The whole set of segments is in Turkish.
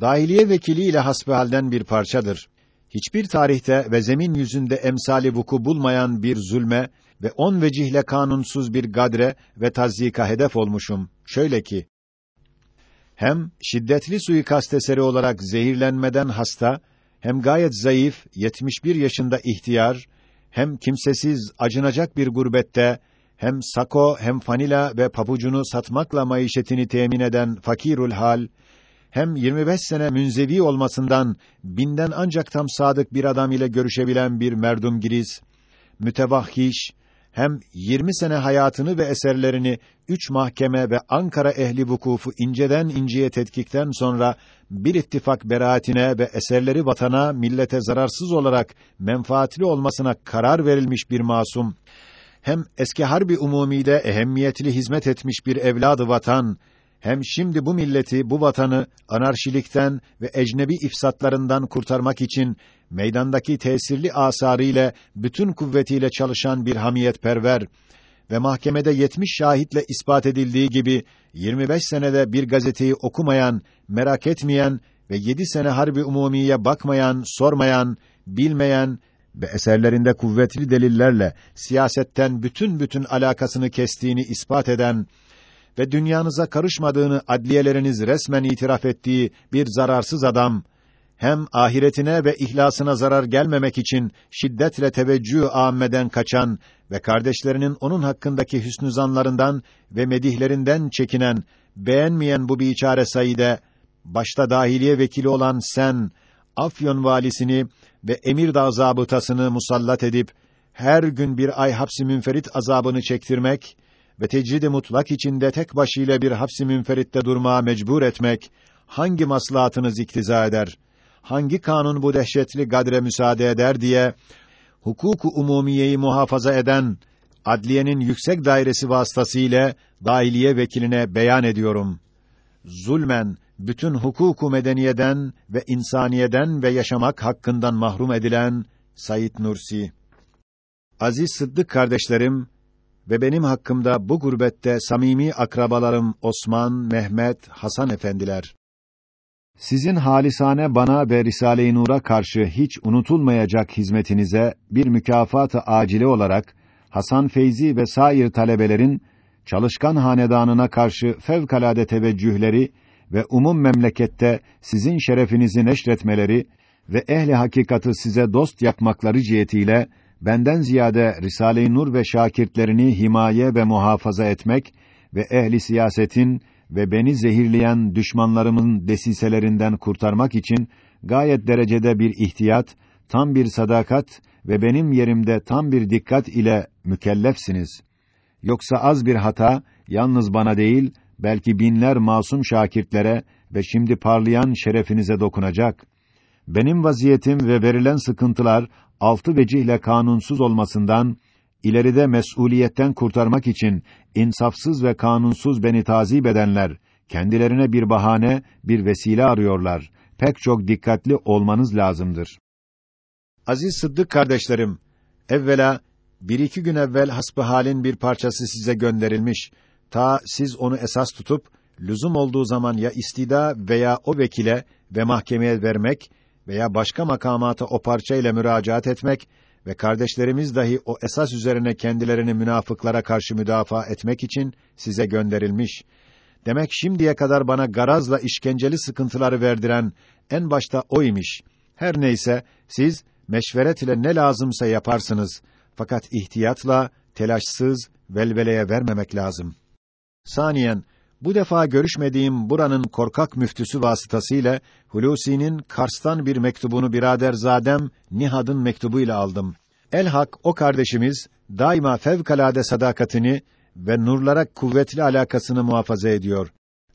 Dahiliye vekiliyle hasbihalden bir parçadır. Hiçbir tarihte ve zemin yüzünde emsali vuku bulmayan bir zulme ve on vecihle kanunsuz bir gadre ve tazyika hedef olmuşum. Şöyle ki, hem şiddetli suikast eseri olarak zehirlenmeden hasta, hem gayet zayıf, 71 yaşında ihtiyar, hem kimsesiz, acınacak bir gurbette, hem sako, hem fanila ve pabucunu satmakla maişetini temin eden fakirul hal, hem 25 sene münzevi olmasından binden ancak tam sadık bir adam ile görüşebilen bir merdum giriz, mütevahhiş, hem 20 sene hayatını ve eserlerini üç mahkeme ve Ankara ehli vukufu inceden inceye tetkikten sonra bir ittifak beraatine ve eserleri vatana, millete zararsız olarak menfaatli olmasına karar verilmiş bir masum, hem eski harbi umumide ehemmiyetli hizmet etmiş bir evladı vatan, hem şimdi bu milleti, bu vatanı anarşilikten ve ecnebi ifsatlarından kurtarmak için meydandaki tesirli asarı ile bütün kuvvetiyle çalışan bir hamiyetperver ve mahkemede 70 şahitle ispat edildiği gibi 25 senede bir gazeteyi okumayan, merak etmeyen ve 7 sene harbi umumiye bakmayan, sormayan, bilmeyen ve eserlerinde kuvvetli delillerle siyasetten bütün bütün alakasını kestiğini ispat eden ve dünyanıza karışmadığını adliyeleriniz resmen itiraf ettiği bir zararsız adam, hem ahiretine ve ihlasına zarar gelmemek için şiddetle teveccüh âmmeden kaçan ve kardeşlerinin onun hakkındaki hüsnü zanlarından ve medihlerinden çekinen, beğenmeyen bu biçare Said'e, başta dahiliye vekili olan sen, Afyon valisini ve Emirdağ zabıtasını musallat edip, her gün bir ay hapsi münferit azabını çektirmek ve tecrid-i mutlak içinde tek başıyla bir hapsi münferitte durmaya mecbur etmek, hangi maslahatınız iktiza eder? Hangi kanun bu dehşetli gadre müsaade eder diye, hukuku umumiyeyi muhafaza eden, adliyenin yüksek dairesi vasıtasıyla dahiliye vekiline beyan ediyorum. Zulmen, bütün hukuku medeniyeden ve insaniyeden ve yaşamak hakkından mahrum edilen Sayit Nursi. Aziz Sıddık kardeşlerim, ve benim hakkımda bu gurbette samimi akrabalarım Osman, Mehmet, Hasan efendiler. Sizin halisane bana ve Risale-i Nur'a karşı hiç unutulmayacak hizmetinize bir mükafat-ı acile olarak Hasan Feyzi ve sair talebelerin çalışkan hanedanına karşı fevkalade teveccühleri ve umum memlekette sizin şerefinizi neşretmeleri ve ehli hakikatı size dost yapmakları cihetiyle benden ziyade Risale-i Nur ve şakirtlerini himaye ve muhafaza etmek ve ehli siyasetin ve beni zehirleyen düşmanlarımın desiselerinden kurtarmak için gayet derecede bir ihtiyat, tam bir sadakat ve benim yerimde tam bir dikkat ile mükellefsiniz. Yoksa az bir hata yalnız bana değil, belki binler masum şakirtlere ve şimdi parlayan şerefinize dokunacak. Benim vaziyetim ve verilen sıkıntılar altı vecihle kanunsuz olmasından ileride mesuliyetten kurtarmak için insafsız ve kanunsuz beni tazip edenler kendilerine bir bahane, bir vesile arıyorlar. Pek çok dikkatli olmanız lazımdır. Aziz Sıddık kardeşlerim, evvela bir iki gün evvel hasbihalin bir parçası size gönderilmiş. Ta siz onu esas tutup lüzum olduğu zaman ya istida veya o vekile ve mahkemeye vermek veya başka makamata o parça ile müracaat etmek ve kardeşlerimiz dahi o esas üzerine kendilerini münafıklara karşı müdafaa etmek için size gönderilmiş. Demek şimdiye kadar bana garazla işkenceli sıkıntıları verdiren en başta o. Her neyse siz meşveret ile ne lazımsa yaparsınız. Fakat ihtiyatla, telaşsız, velveleye vermemek lazım. Saniyen, bu defa görüşmediğim buranın korkak müftüsü vasıtasıyla Hulusi'nin Kars'tan bir mektubunu biraderzadem Nihad'ın mektubuyla aldım. Elhak o kardeşimiz daima fevkalade sadakatini ve nurlara kuvvetli alakasını muhafaza ediyor.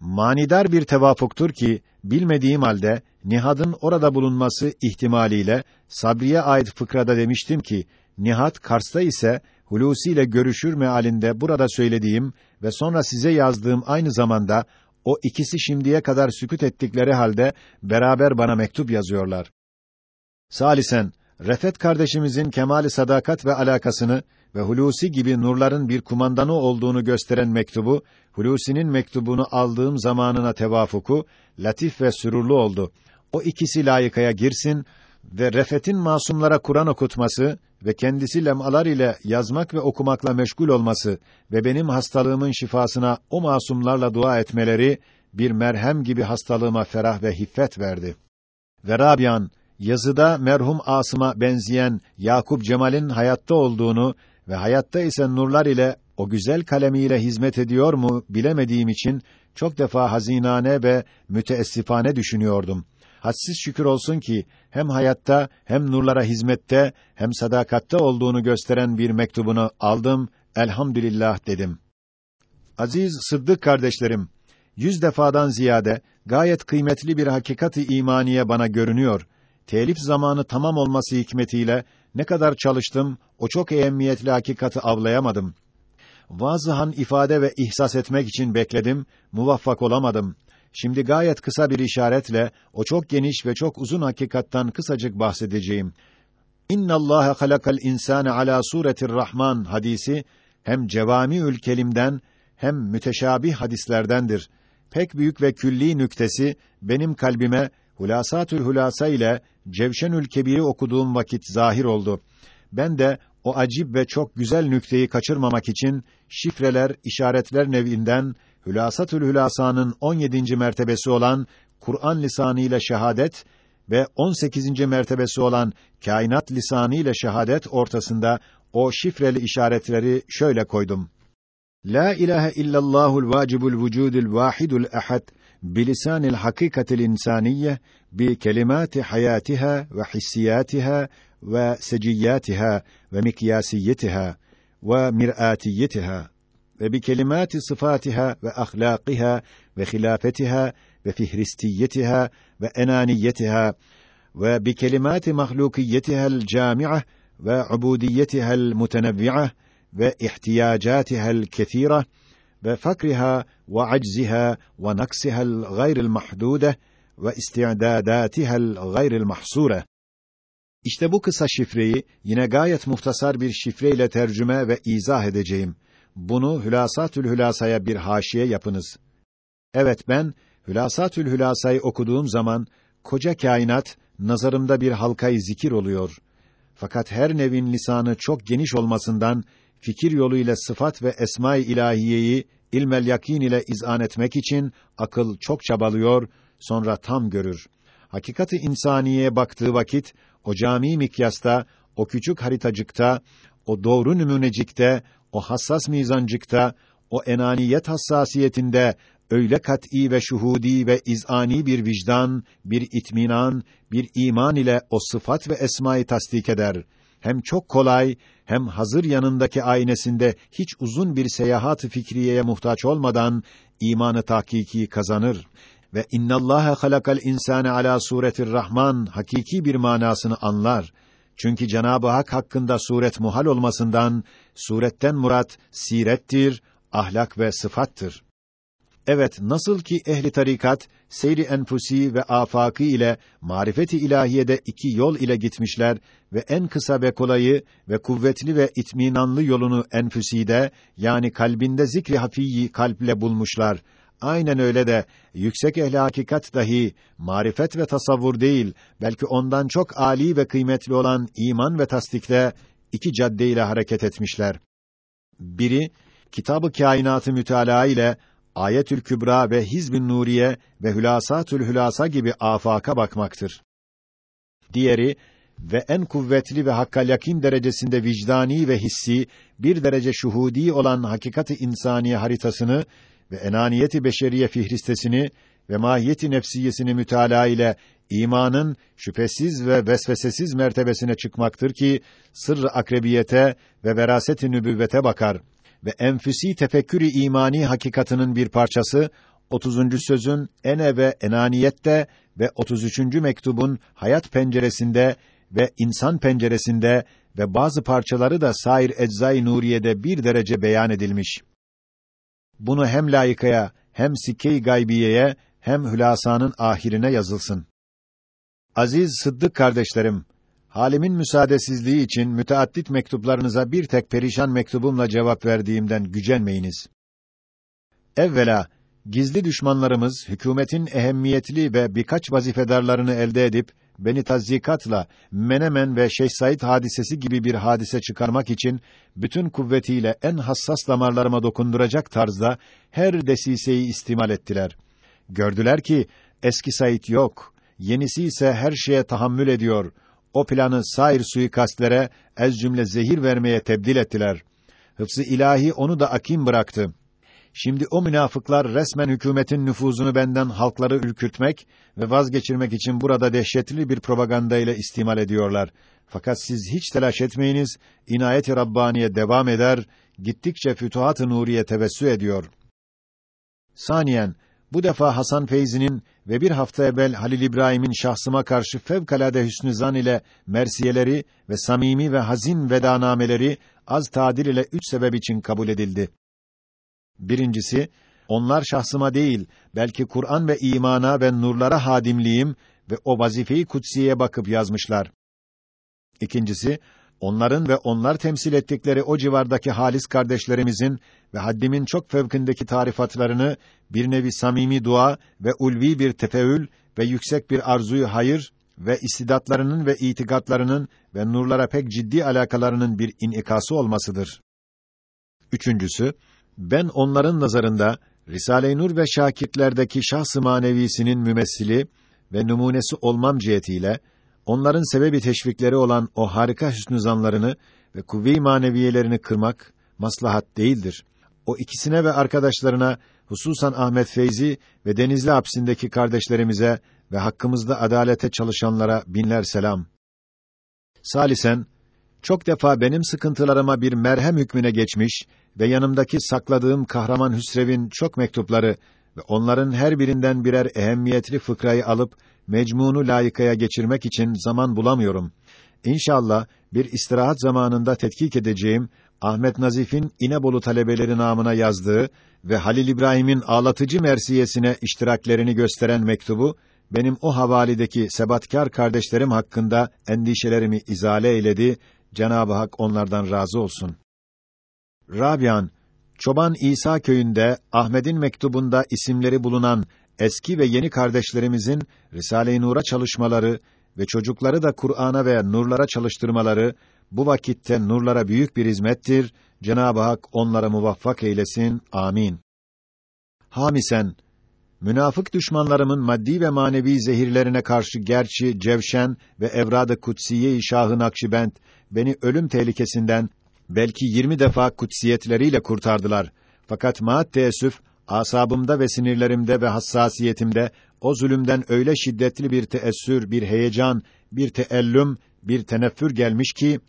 Manidar bir tevafuktur ki bilmediğim halde Nihad'ın orada bulunması ihtimaliyle Sabriye ait fıkrada demiştim ki Nihat Kars'ta ise Hulusi ile görüşür mealinde burada söylediğim ve sonra size yazdığım aynı zamanda o ikisi şimdiye kadar sükût ettikleri halde beraber bana mektup yazıyorlar. Salisen, Refet kardeşimizin kemali sadakat ve alakasını ve Hulusi gibi nurların bir kumandanı olduğunu gösteren mektubu, Hulusi'nin mektubunu aldığım zamanına tevafuku, latif ve sürurlu oldu. O ikisi layıkaya girsin ve Refet'in masumlara Kur'an okutması ve kendisi lemalar ile yazmak ve okumakla meşgul olması ve benim hastalığımın şifasına o masumlarla dua etmeleri bir merhem gibi hastalığıma ferah ve hiffet verdi. Ve Rabian, yazıda merhum Asım'a benzeyen Yakup Cemal'in hayatta olduğunu ve hayatta ise nurlar ile o güzel kalemiyle hizmet ediyor mu bilemediğim için çok defa hazinane ve müteessifane düşünüyordum. Hadsiz şükür olsun ki hem hayatta hem nurlara hizmette hem sadakatte olduğunu gösteren bir mektubunu aldım. Elhamdülillah dedim. Aziz Sıddık kardeşlerim, yüz defadan ziyade gayet kıymetli bir hakikati imaniye bana görünüyor. Telif zamanı tamam olması hikmetiyle ne kadar çalıştım, o çok ehemmiyetli hakikati avlayamadım. Vazıhan ifade ve ihsas etmek için bekledim, muvaffak olamadım. Şimdi gayet kısa bir işaretle o çok geniş ve çok uzun hakikattan kısacık bahsedeceğim. İnna Allah halakal insane ala suretir Rahman hadisi hem cevamiül kelimden hem müteşabih hadislerdendir. Pek büyük ve külli nüktesi benim kalbime Hulasatül Hulasa ile Cevşenül Kebir'i okuduğum vakit zahir oldu. Ben de o acib ve çok güzel nükteyi kaçırmamak için şifreler, işaretler nevinden Hülasatül Hülasa'nın 17. mertebesi olan Kur'an lisanı ile şehadet ve 18. mertebesi olan kainat lisanı ile şehadet ortasında o şifreli işaretleri şöyle koydum. La ilahe illallahul vacibul vücudul vahidul ehad bilisanil hakikatil insaniyye bi kelimati hayatiha ve hissiyatiha ve seciyatiha ve mikyasiyetiha ve mir'atiyetiha ve bi kelimati sıfatiha ve ahlakiha ve hilafetiha ve fihristiyetiha ve enaniyetiha ve bi kelimati mahlukiyetiha'l cami'ah ve İşte bu kısa şifreyi yine gayet muhtasar bir şifreyle tercüme ve izah edeceğim. Bunu Hülasatül Hülasa'ya bir haşiye yapınız. Evet ben Hülasatül Hülasa'yı okuduğum zaman koca kainat nazarımda bir halkayı zikir oluyor. Fakat her nevin lisanı çok geniş olmasından fikir yoluyla sıfat ve esma-i ilahiyeyi ilmel yakin ile izan etmek için akıl çok çabalıyor, sonra tam görür. Hakikati insaniyeye baktığı vakit o cami mikyasta, o küçük haritacıkta, o doğru nümunecikte, o hassas mizancıkta, o enaniyet hassasiyetinde öyle kat'î ve şuhudi ve izani bir vicdan, bir itminan, bir iman ile o sıfat ve esmayı tasdik eder. Hem çok kolay, hem hazır yanındaki aynesinde hiç uzun bir seyahat fikriyeye muhtaç olmadan imanı tahkiki kazanır ve innallâhe halakal insâne alâ suretir rahman hakiki bir manasını anlar. Çünkü Cenab-ı Hak hakkında suret muhal olmasından suretten murat sirettir, ahlak ve sıfattır. Evet, nasıl ki ehli tarikat seyri enfusi ve afakı ile marifeti ilahiyede iki yol ile gitmişler ve en kısa ve kolayı ve kuvvetli ve itminanlı yolunu enfuside yani kalbinde zikri hafiyi kalple bulmuşlar. Aynen öyle de yüksek ehli hakikat dahi marifet ve tasavvur değil, belki ondan çok âli ve kıymetli olan iman ve tasdikte iki cadde ile hareket etmişler. Biri Kitabı Kainatı mütalaa ile Ayetül Kübra ve Hizb-i Nuriye ve Hülasatül Hülasa gibi afaka bakmaktır. Diğeri ve en kuvvetli ve hakkal yakin derecesinde vicdani ve hissi bir derece şuhudi olan hakikati insaniye haritasını ve enaniyeti beşeriye fihristesini ve mahiyeti nefsiyesini mütalaa ile imanın şüphesiz ve vesvesesiz mertebesine çıkmaktır ki sırrı akrebiyete ve veraset-i nübüvvete bakar ve enfüsi tefekkürü imani hakikatının bir parçası 30. sözün ene ve enaniyette ve 33. mektubun hayat penceresinde ve insan penceresinde ve bazı parçaları da sair eczai nuriyede bir derece beyan edilmiş. Bunu hem layıkaya hem sikke-i gaybiyeye hem hülasanın ahirine yazılsın. Aziz Sıddık kardeşlerim, halimin müsaadesizliği için müteaddit mektuplarınıza bir tek perişan mektubumla cevap verdiğimden gücenmeyiniz. Evvela gizli düşmanlarımız hükümetin ehemmiyetli ve birkaç vazifedarlarını elde edip beni tazyikatla Menemen ve Şeyh Said hadisesi gibi bir hadise çıkarmak için bütün kuvvetiyle en hassas damarlarıma dokunduracak tarzda her desiseyi istimal ettiler. Gördüler ki eski Said yok. Yenisi ise her şeye tahammül ediyor. O planı sair suikastlere ez cümle zehir vermeye tebdil ettiler. Hıfzı ilahi onu da akim bıraktı. Şimdi o münafıklar resmen hükümetin nüfuzunu benden halkları ürkütmek ve vazgeçirmek için burada dehşetli bir propaganda ile istimal ediyorlar. Fakat siz hiç telaş etmeyiniz, inayet-i Rabbaniye devam eder, gittikçe fütuhat-ı nuriye tevessü ediyor. Saniyen, bu defa Hasan Feyzi'nin ve bir hafta evvel Halil İbrahim'in şahsıma karşı fevkalade hüsnü zan ile mersiyeleri ve samimi ve hazin vedanameleri az tadil ile üç sebep için kabul edildi. Birincisi, onlar şahsıma değil, belki Kur'an ve imana ve nurlara hadimliğim ve o vazifeyi kutsiye bakıp yazmışlar. İkincisi, onların ve onlar temsil ettikleri o civardaki halis kardeşlerimizin ve haddimin çok fevkindeki tarifatlarını bir nevi samimi dua ve ulvi bir tefeül ve yüksek bir arzuyu hayır ve istidatlarının ve itikatlarının ve nurlara pek ciddi alakalarının bir inikası olmasıdır. Üçüncüsü, ben onların nazarında Risale-i Nur ve şakitlerdeki şahs-ı manevisinin mümessili ve numunesi olmam cihetiyle onların sebebi teşvikleri olan o harika hüsnü zanlarını ve kuvve-i maneviyelerini kırmak maslahat değildir. O ikisine ve arkadaşlarına hususan Ahmet Feyzi ve Denizli hapsindeki kardeşlerimize ve hakkımızda adalete çalışanlara binler selam. Salisen çok defa benim sıkıntılarıma bir merhem hükmüne geçmiş ve yanımdaki sakladığım kahraman Hüsrev'in çok mektupları ve onların her birinden birer ehemmiyetli fıkrayı alıp mecmunu layıkaya geçirmek için zaman bulamıyorum. İnşallah bir istirahat zamanında tetkik edeceğim Ahmet Nazif'in İnebolu talebeleri namına yazdığı ve Halil İbrahim'in ağlatıcı mersiyesine iştiraklerini gösteren mektubu benim o havalideki sebatkar kardeşlerim hakkında endişelerimi izale eyledi. Cenab-ı Hak onlardan razı olsun. Rabian, Çoban İsa köyünde Ahmet'in mektubunda isimleri bulunan eski ve yeni kardeşlerimizin Risale-i Nur'a çalışmaları ve çocukları da Kur'an'a ve nurlara çalıştırmaları bu vakitte nurlara büyük bir hizmettir. Cenab-ı Hak onlara muvaffak eylesin. Amin. Hamisen Münafık düşmanlarımın maddi ve manevi zehirlerine karşı gerçi Cevşen ve Evrad-ı Kutsiye-i Şahı Nakşibend beni ölüm tehlikesinden belki yirmi defa kutsiyetleriyle kurtardılar. Fakat maat teessüf, asabımda ve sinirlerimde ve hassasiyetimde o zulümden öyle şiddetli bir teessür, bir heyecan, bir teellüm, bir teneffür gelmiş ki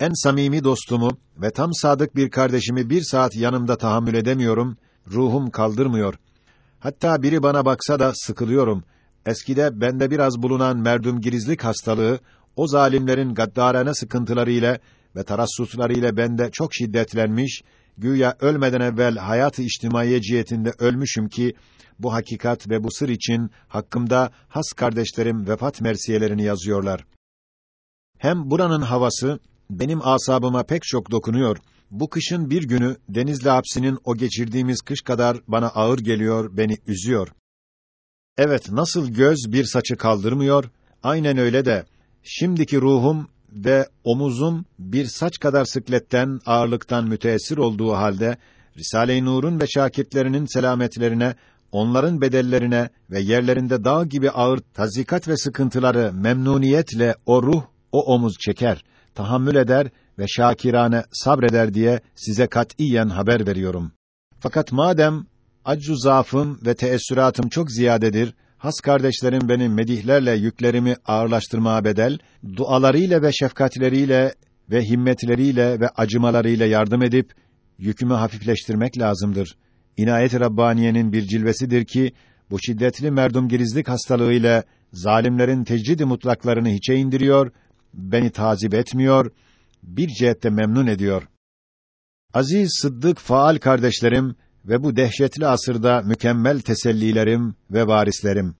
en samimi dostumu ve tam sadık bir kardeşimi bir saat yanımda tahammül edemiyorum, ruhum kaldırmıyor. Hatta biri bana baksa da sıkılıyorum. Eskide bende biraz bulunan merdum girizlik hastalığı, o zalimlerin gaddarane sıkıntılarıyla ve tarassutlarıyla bende çok şiddetlenmiş, güya ölmeden evvel hayat-ı içtimaiye cihetinde ölmüşüm ki, bu hakikat ve bu sır için hakkımda has kardeşlerim vefat mersiyelerini yazıyorlar. Hem buranın havası, benim asabıma pek çok dokunuyor. Bu kışın bir günü Denizli hapsinin o geçirdiğimiz kış kadar bana ağır geliyor, beni üzüyor. Evet, nasıl göz bir saçı kaldırmıyor, aynen öyle de şimdiki ruhum ve omuzum bir saç kadar sıkletten, ağırlıktan müteessir olduğu halde Risale-i Nur'un ve şakirtlerinin selametlerine, onların bedellerine ve yerlerinde dağ gibi ağır tazikat ve sıkıntıları memnuniyetle o ruh, o omuz çeker, tahammül eder ve şakirane sabreder diye size katiyen haber veriyorum. Fakat madem aczu zaafım ve teessüratım çok ziyadedir, has kardeşlerim benim medihlerle yüklerimi ağırlaştırmaya bedel, dualarıyla ve şefkatleriyle ve himmetleriyle ve acımalarıyla yardım edip yükümü hafifleştirmek lazımdır. İnayet-i Rabbaniye'nin bir cilvesidir ki bu şiddetli merdumgirizlik hastalığıyla zalimlerin tecrid mutlaklarını hiçe indiriyor, beni tazip etmiyor, bir cihette memnun ediyor. Aziz Sıddık faal kardeşlerim ve bu dehşetli asırda mükemmel tesellilerim ve varislerim.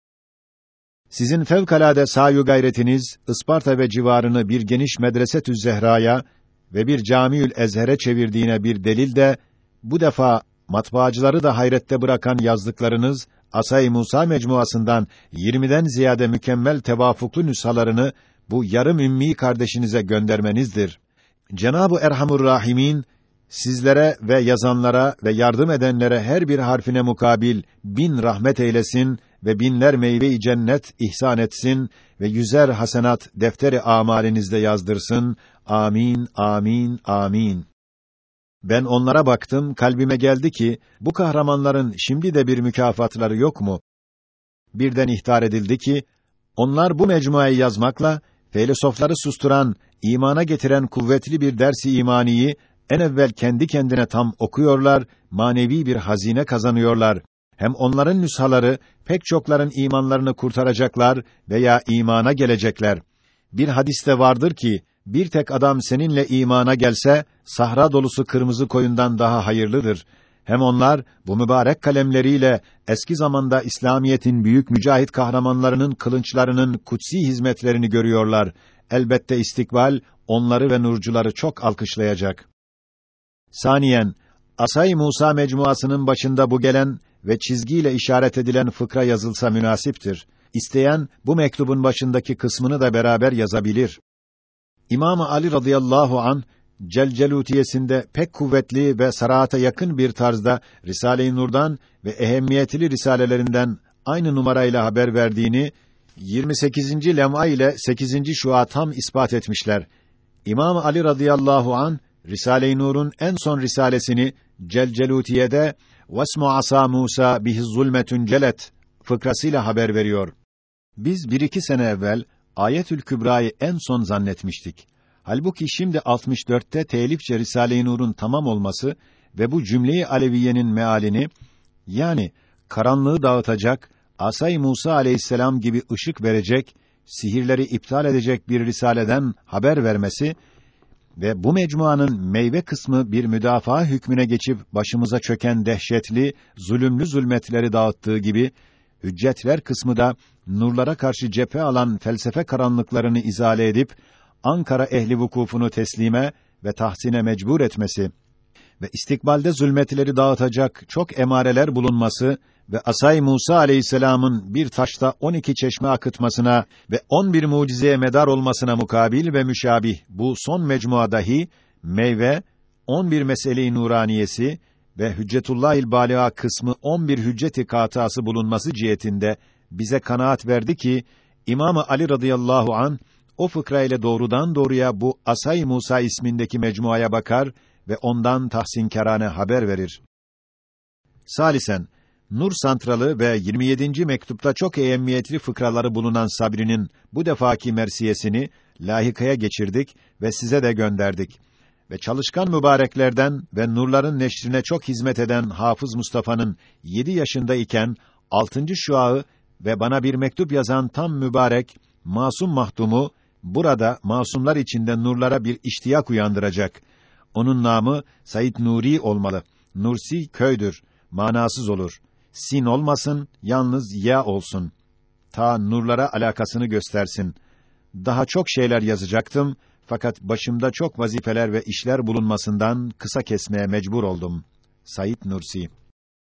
Sizin fevkalade sayu gayretiniz Isparta ve civarını bir geniş medresetü Zehra'ya ve bir Camiül Ezher'e çevirdiğine bir delil de bu defa matbaacıları da hayrette bırakan yazdıklarınız Asay Musa mecmuasından 20'den ziyade mükemmel tevafuklu nüshalarını bu yarım ümmi kardeşinize göndermenizdir. Cenab-ı Erhamur Rahimin sizlere ve yazanlara ve yardım edenlere her bir harfine mukabil bin rahmet eylesin ve binler meyve-i cennet ihsan etsin ve yüzer hasenat defteri amalinizde yazdırsın. Amin, amin, amin. Ben onlara baktım, kalbime geldi ki, bu kahramanların şimdi de bir mükafatları yok mu? Birden ihtar edildi ki, onlar bu mecmuayı yazmakla, filozofları susturan, imana getiren kuvvetli bir dersi imaniyi, en evvel kendi kendine tam okuyorlar, manevi bir hazine kazanıyorlar. Hem onların nüshaları, pek çokların imanlarını kurtaracaklar veya imana gelecekler. Bir hadiste vardır ki, bir tek adam seninle imana gelse, sahra dolusu kırmızı koyundan daha hayırlıdır. Hem onlar, bu mübarek kalemleriyle, eski zamanda İslamiyetin büyük mücahit kahramanlarının kılınçlarının kutsi hizmetlerini görüyorlar. Elbette istikbal, onları ve nurcuları çok alkışlayacak. Saniyen, Asay Musa mecmuasının başında bu gelen ve çizgiyle işaret edilen fıkra yazılsa münasiptir. İsteyen, bu mektubun başındaki kısmını da beraber yazabilir. İmam Ali radıyallahu an Celcelutiyesinde pek kuvvetli ve sarahata yakın bir tarzda Risale-i Nur'dan ve ehemmiyetli risalelerinden aynı numarayla haber verdiğini 28. lem'a ile 8. şua tam ispat etmişler. İmam Ali radıyallahu an Risale-i Nur'un en son risalesini Celcelutiye'de Vesmu asa Musa bihi zulmetun celet fıkrasıyla haber veriyor. Biz bir iki sene evvel Ayetül Kübra'yı en son zannetmiştik. Halbuki şimdi 64'te telifçe Risale-i Nur'un tamam olması ve bu cümleyi Aleviyenin mealini yani karanlığı dağıtacak, Asay Musa aleyhisselam gibi ışık verecek, sihirleri iptal edecek bir risaleden haber vermesi ve bu mecmuanın meyve kısmı bir müdafaa hükmüne geçip başımıza çöken dehşetli, zulümlü zulmetleri dağıttığı gibi hüccetler kısmı da nurlara karşı cephe alan felsefe karanlıklarını izale edip Ankara ehli vukufunu teslime ve tahsine mecbur etmesi ve istikbalde zulmetleri dağıtacak çok emareler bulunması ve Asay Musa aleyhisselamın bir taşta 12 çeşme akıtmasına ve 11 mucizeye medar olmasına mukabil ve müşabih bu son mecmua dahi meyve 11 mesele-i nuraniyesi ve Hüccetullahil Baliğa kısmı 11 hücceti katası bulunması cihetinde bize kanaat verdi ki İmamı Ali radıyallahu an o fıkra ile doğrudan doğruya bu Asay Musa ismindeki mecmuaya bakar ve ondan tahsinkarane haber verir. Salisen Nur Santralı ve 27. mektupta çok ehemmiyetli fıkraları bulunan Sabri'nin bu defaki mersiyesini lahikaya geçirdik ve size de gönderdik. Ve çalışkan mübareklerden ve nurların neşrine çok hizmet eden Hafız Mustafa'nın 7 yaşında iken 6. şuağı ve bana bir mektup yazan tam mübarek Masum Mahdumu burada masumlar içinde nurlara bir iştiyak uyandıracak. Onun namı Said Nuri olmalı. Nursi köydür. Manasız olur. Sin olmasın, yalnız ya olsun. Ta nurlara alakasını göstersin. Daha çok şeyler yazacaktım fakat başımda çok vazifeler ve işler bulunmasından kısa kesmeye mecbur oldum. Said Nursi